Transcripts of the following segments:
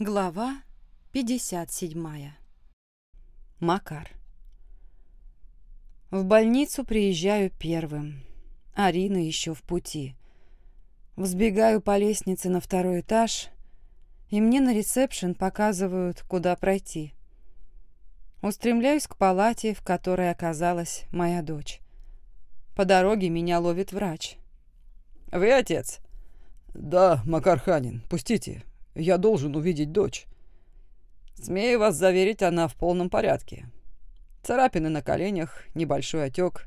Глава 57. Макар. В больницу приезжаю первым. Арина еще в пути. Взбегаю по лестнице на второй этаж, и мне на ресепшн показывают, куда пройти. Устремляюсь к палате, в которой оказалась моя дочь. По дороге меня ловит врач. «Вы отец?» «Да, Макар Ханин, пустите. Я должен увидеть дочь». «Смею вас заверить, она в полном порядке. Царапины на коленях, небольшой отек.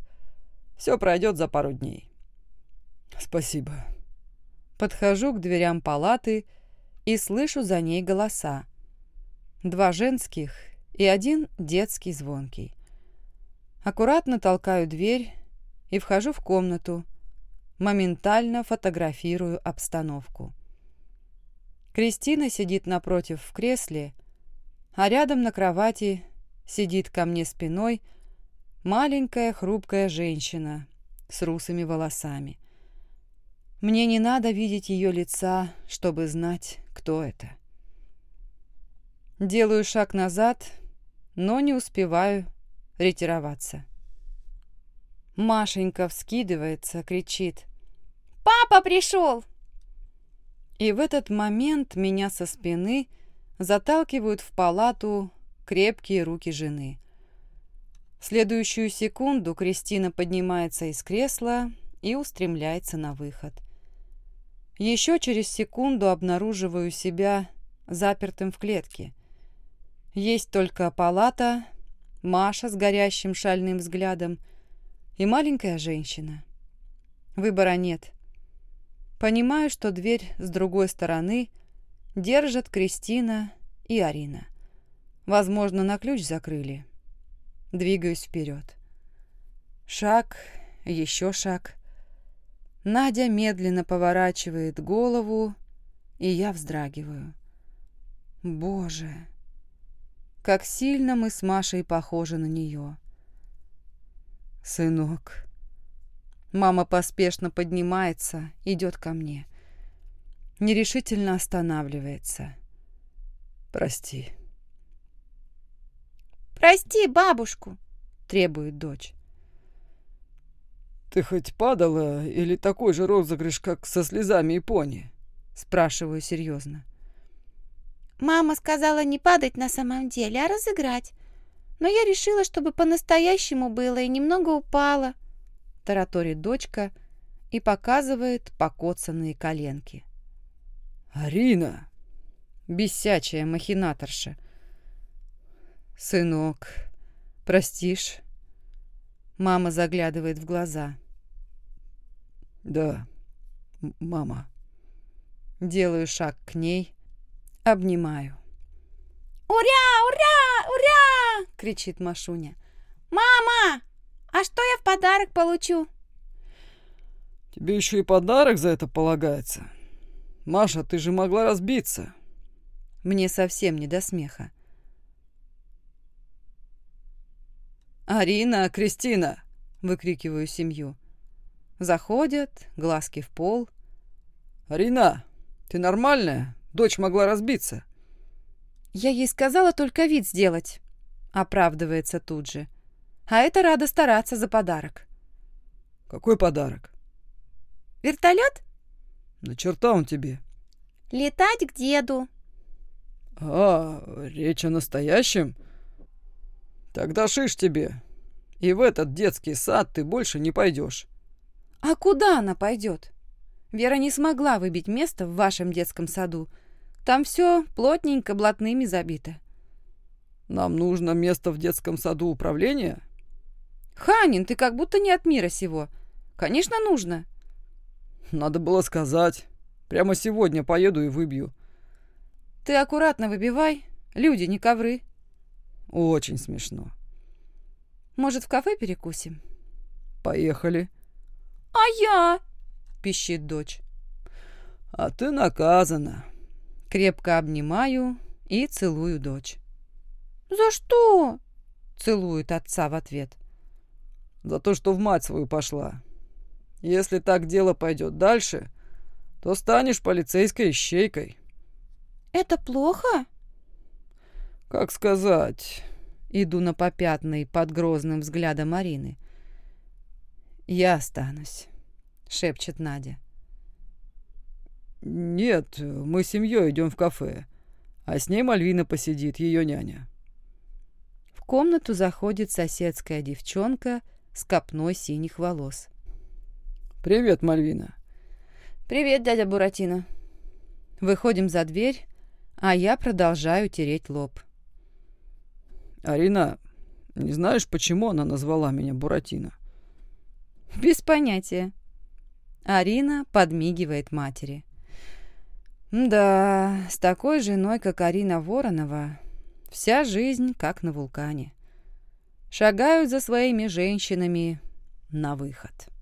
Все пройдет за пару дней». «Спасибо». Подхожу к дверям палаты и слышу за ней голоса. Два женских и один детский звонкий. Аккуратно толкаю дверь и вхожу в комнату, моментально фотографирую обстановку. Кристина сидит напротив в кресле, а рядом на кровати сидит ко мне спиной маленькая хрупкая женщина с русыми волосами. Мне не надо видеть ее лица, чтобы знать, кто это. Делаю шаг назад, но не успеваю ретироваться. Машенька вскидывается, кричит. «Папа пришел!» И в этот момент меня со спины заталкивают в палату крепкие руки жены. В следующую секунду Кристина поднимается из кресла и устремляется на выход. Еще через секунду обнаруживаю себя запертым в клетке. Есть только палата, Маша с горящим шальным взглядом и маленькая женщина. Выбора нет. Понимаю, что дверь с другой стороны держат Кристина и Арина. Возможно, на ключ закрыли. Двигаюсь вперед. Шаг, еще шаг. Надя медленно поворачивает голову, и я вздрагиваю. Боже, как сильно мы с Машей похожи на нее. «Сынок», Мама поспешно поднимается, идет ко мне. Нерешительно останавливается. «Прости». «Прости бабушку», — требует дочь. «Ты хоть падала или такой же розыгрыш, как со слезами и пони?» — спрашиваю серьезно. «Мама сказала не падать на самом деле, а разыграть. Но я решила, чтобы по-настоящему было, и немного упала», тараторит дочка и показывает покоцанные коленки. «Арина!» Бесячая махинаторша. «Сынок, простишь?» Мама заглядывает в глаза. «Да, мама». Делаю шаг к ней, обнимаю. «Ура! Ура! Ура!» — кричит Машуня. «Мама, подарок получу? Тебе еще и подарок за это полагается. Маша, ты же могла разбиться. Мне совсем не до смеха. «Арина, Кристина!» — выкрикиваю семью. Заходят, глазки в пол. «Арина, ты нормальная? Дочь могла разбиться». «Я ей сказала только вид сделать», — оправдывается тут же а это рада стараться за подарок. Какой подарок? Вертолет? На черта он тебе. Летать к деду. А, речь о настоящем? Тогда шиш тебе. И в этот детский сад ты больше не пойдешь. А куда она пойдет? Вера не смогла выбить место в вашем детском саду. Там все плотненько блатными забито. Нам нужно место в детском саду управления? «Ханин, ты как будто не от мира сего. Конечно, нужно». «Надо было сказать. Прямо сегодня поеду и выбью». «Ты аккуратно выбивай. Люди, не ковры». «Очень смешно». «Может, в кафе перекусим?» «Поехали». «А я?» — пищит дочь. «А ты наказана». Крепко обнимаю и целую дочь. «За что?» — целует отца в ответ. За то, что в мать свою пошла. Если так дело пойдет дальше, то станешь полицейской ищейкой. Это плохо? Как сказать? Иду на попятный под грозным взглядом Марины. «Я останусь», — шепчет Надя. «Нет, мы с семьей идем в кафе, а с ней Мальвина посидит, ее няня». В комнату заходит соседская девчонка с копной синих волос. «Привет, Мальвина». «Привет, дядя Буратино». Выходим за дверь, а я продолжаю тереть лоб. «Арина, не знаешь, почему она назвала меня Буратино?» «Без понятия». Арина подмигивает матери. «Да, с такой женой, как Арина Воронова, вся жизнь как на вулкане. Шагают за своими женщинами на выход».